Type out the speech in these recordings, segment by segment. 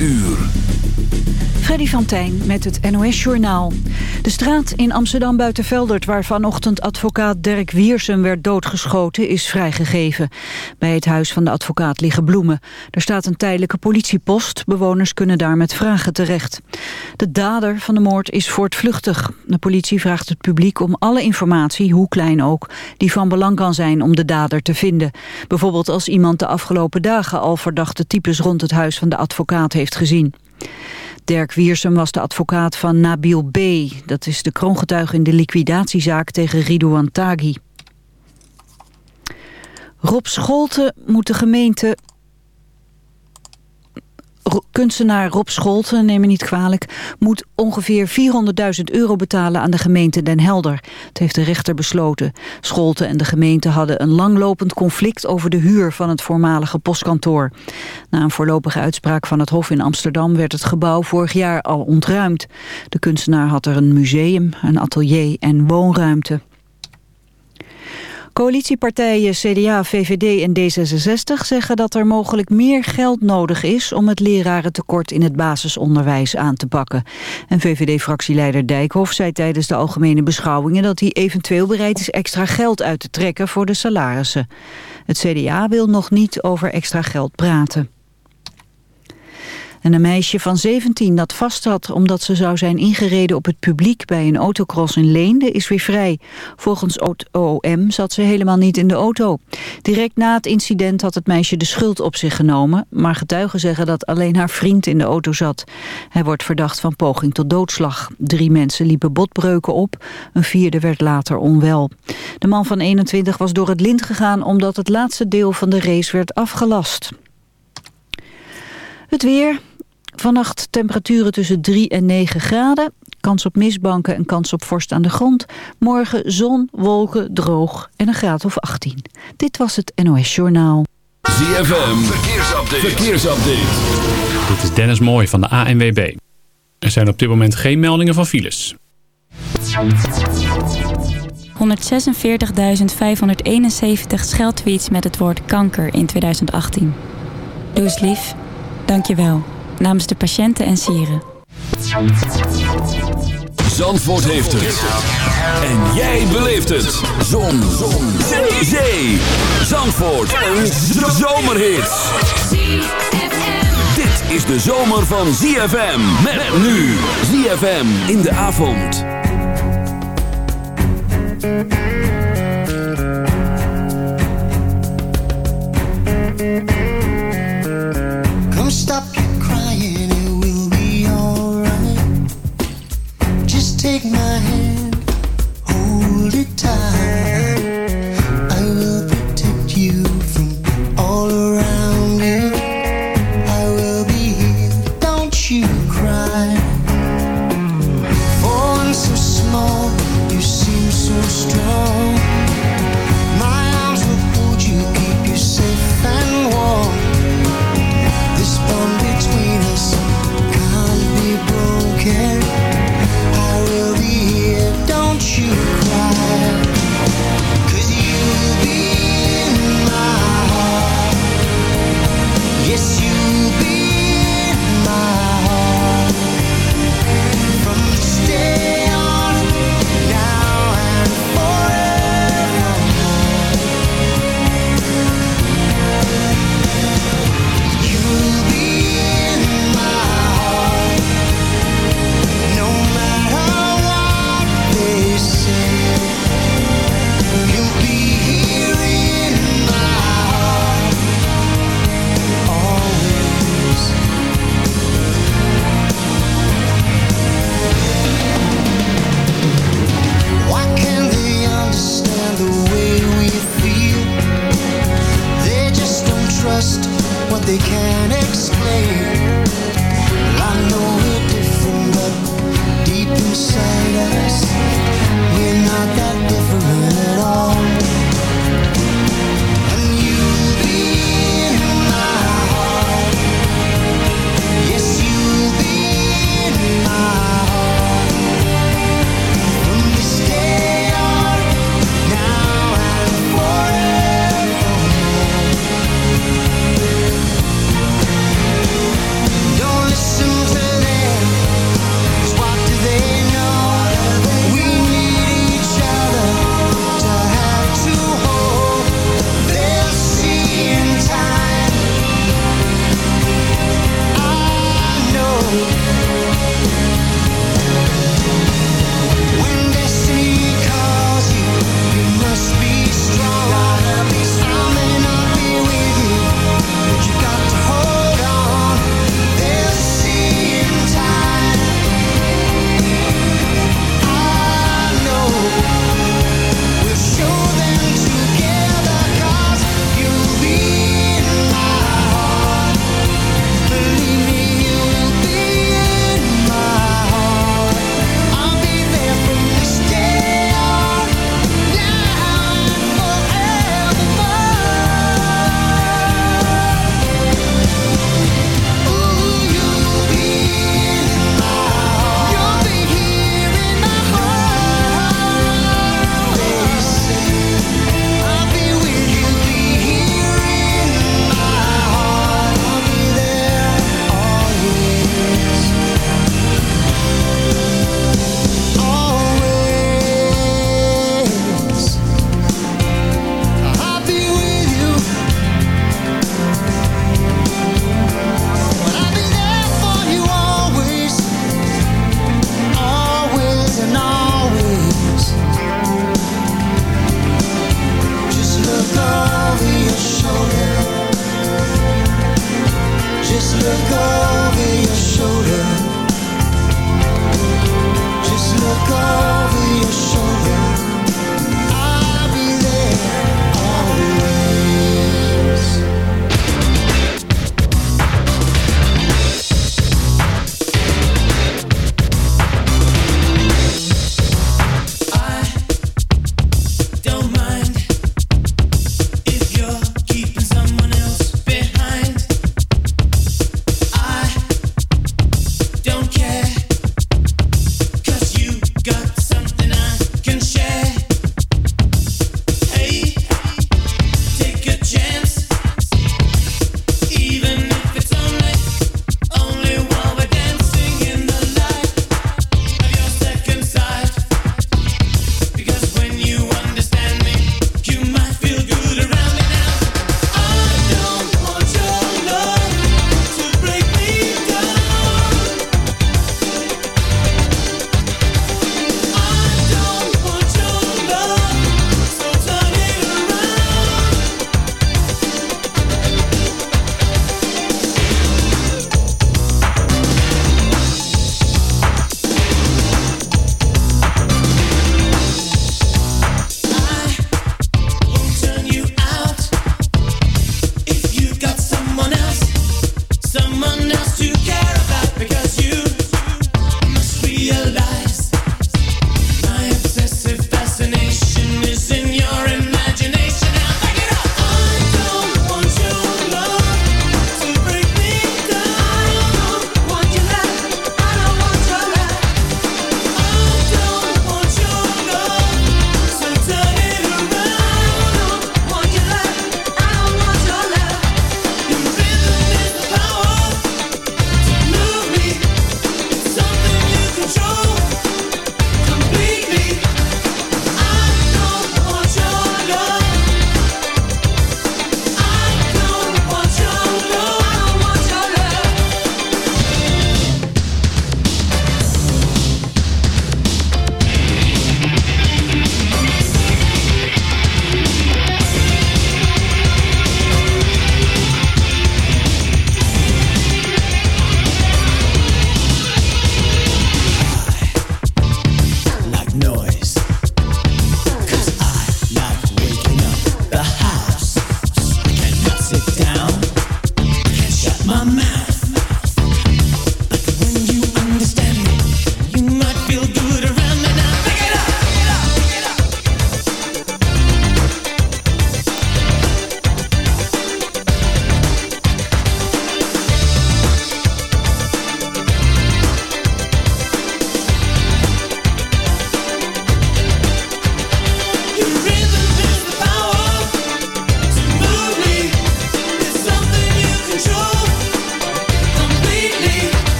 uur. Freddy van Tijn met het NOS-journaal. De straat in Amsterdam Buitenveldert... waar vanochtend advocaat Dirk Wiersum werd doodgeschoten... is vrijgegeven. Bij het huis van de advocaat liggen bloemen. Er staat een tijdelijke politiepost. Bewoners kunnen daar met vragen terecht. De dader van de moord is voortvluchtig. De politie vraagt het publiek om alle informatie, hoe klein ook... die van belang kan zijn om de dader te vinden. Bijvoorbeeld als iemand de afgelopen dagen... al verdachte types rond het huis van de advocaat heeft gezien. Dirk Wiersum was de advocaat van Nabil B. Dat is de kroongetuige in de liquidatiezaak tegen Ridouan Taghi. Rob Scholten moet de gemeente kunstenaar Rob Scholten, neem me niet kwalijk... moet ongeveer 400.000 euro betalen aan de gemeente Den Helder. Het heeft de rechter besloten. Scholten en de gemeente hadden een langlopend conflict... over de huur van het voormalige postkantoor. Na een voorlopige uitspraak van het Hof in Amsterdam... werd het gebouw vorig jaar al ontruimd. De kunstenaar had er een museum, een atelier en woonruimte. Coalitiepartijen CDA, VVD en D66 zeggen dat er mogelijk meer geld nodig is om het lerarentekort in het basisonderwijs aan te pakken. En VVD-fractieleider Dijkhoff zei tijdens de algemene beschouwingen dat hij eventueel bereid is extra geld uit te trekken voor de salarissen. Het CDA wil nog niet over extra geld praten. En een meisje van 17 dat vast had omdat ze zou zijn ingereden op het publiek bij een autocross in Leende is weer vrij. Volgens OM zat ze helemaal niet in de auto. Direct na het incident had het meisje de schuld op zich genomen, maar getuigen zeggen dat alleen haar vriend in de auto zat. Hij wordt verdacht van poging tot doodslag. Drie mensen liepen botbreuken op, een vierde werd later onwel. De man van 21 was door het lint gegaan omdat het laatste deel van de race werd afgelast. Het weer. Vannacht temperaturen tussen 3 en 9 graden. Kans op mistbanken en kans op vorst aan de grond. Morgen zon, wolken, droog en een graad of 18. Dit was het NOS Journaal. ZFM, verkeersupdate. verkeersupdate. Dit is Dennis Mooij van de ANWB. Er zijn op dit moment geen meldingen van files. 146.571 scheldtweets met het woord kanker in 2018. Doe eens lief. Dank je wel namens de patiënten en sieren. Zandvoort heeft het. En jij beleeft het. Zon. Zon. Zee. Zee. Zandvoort. Een zomerhit. Dit is de zomer van ZFM. Met nu. ZFM in de avond. Take my hand,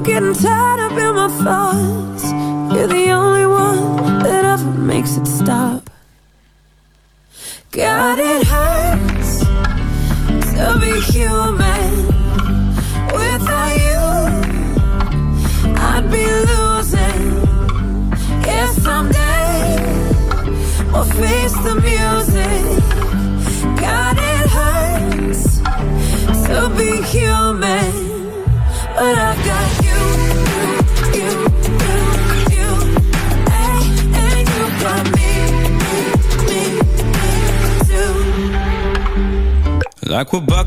getting tired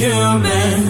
human.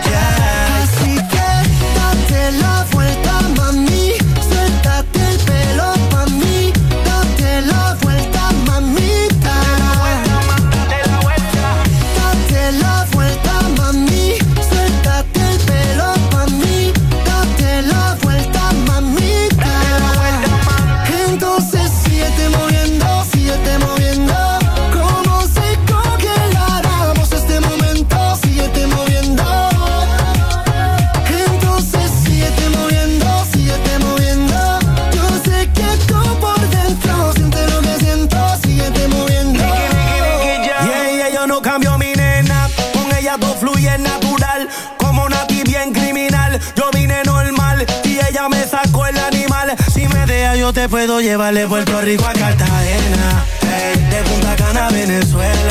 te puedo llevar de Puerto Rico a Cartagena, eh, de Punta Cana a Venezuela.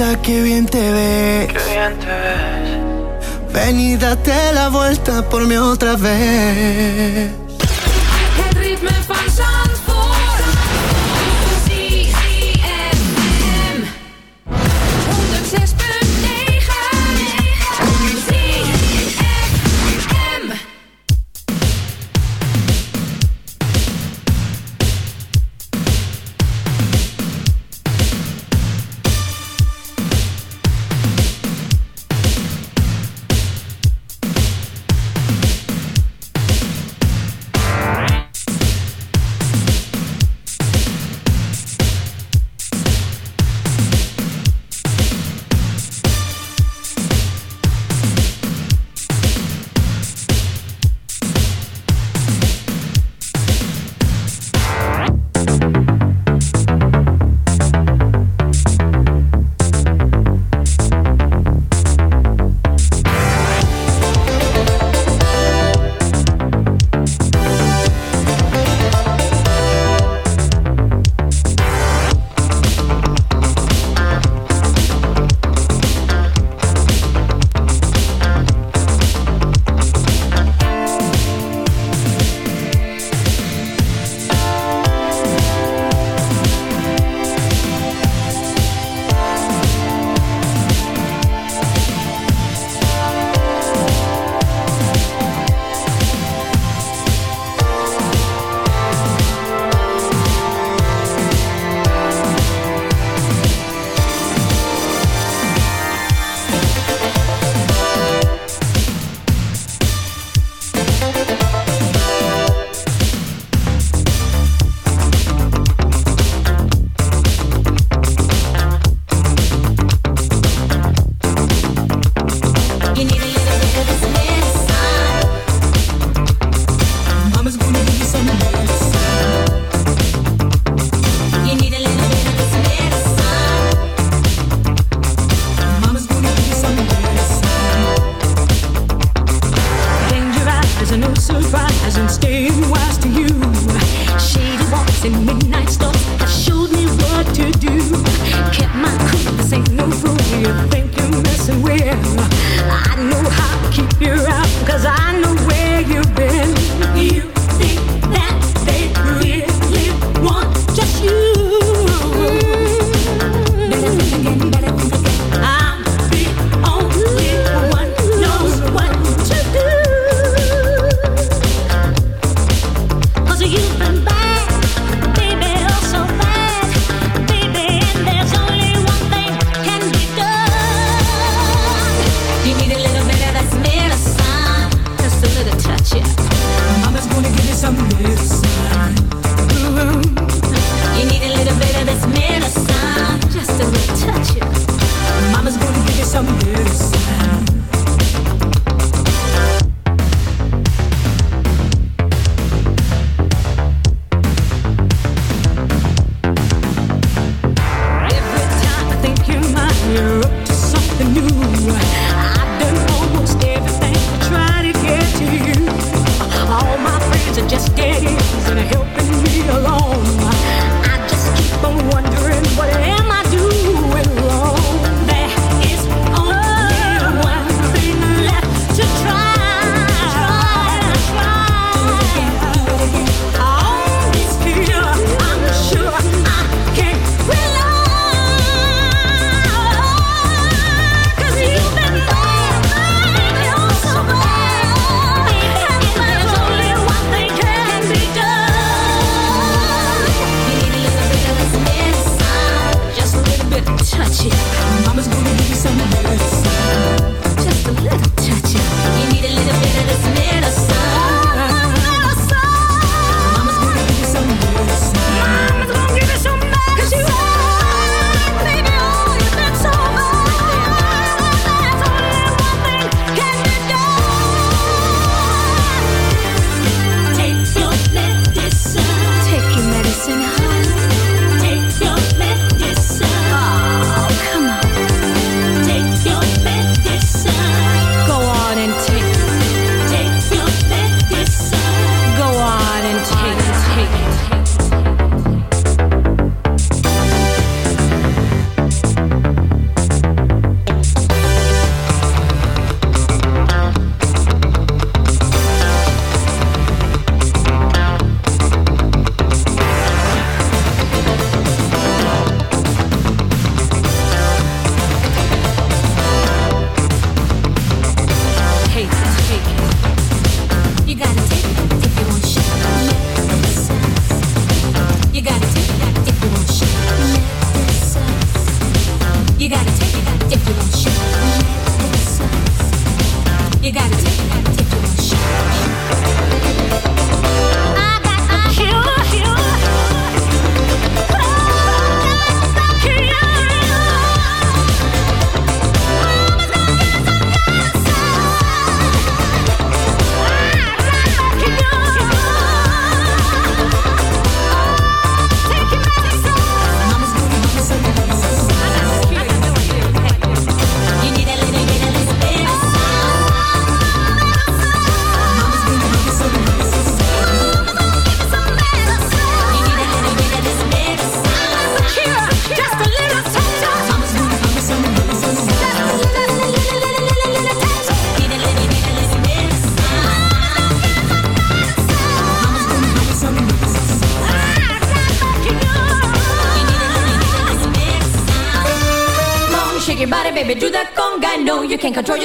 vuelta, qué bien te ves. Qué bien te ves. Ven y date la vuelta por mí otra vez.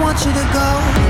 want you to go.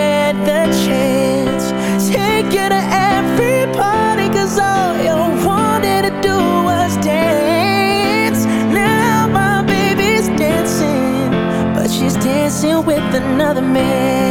dancing with another man.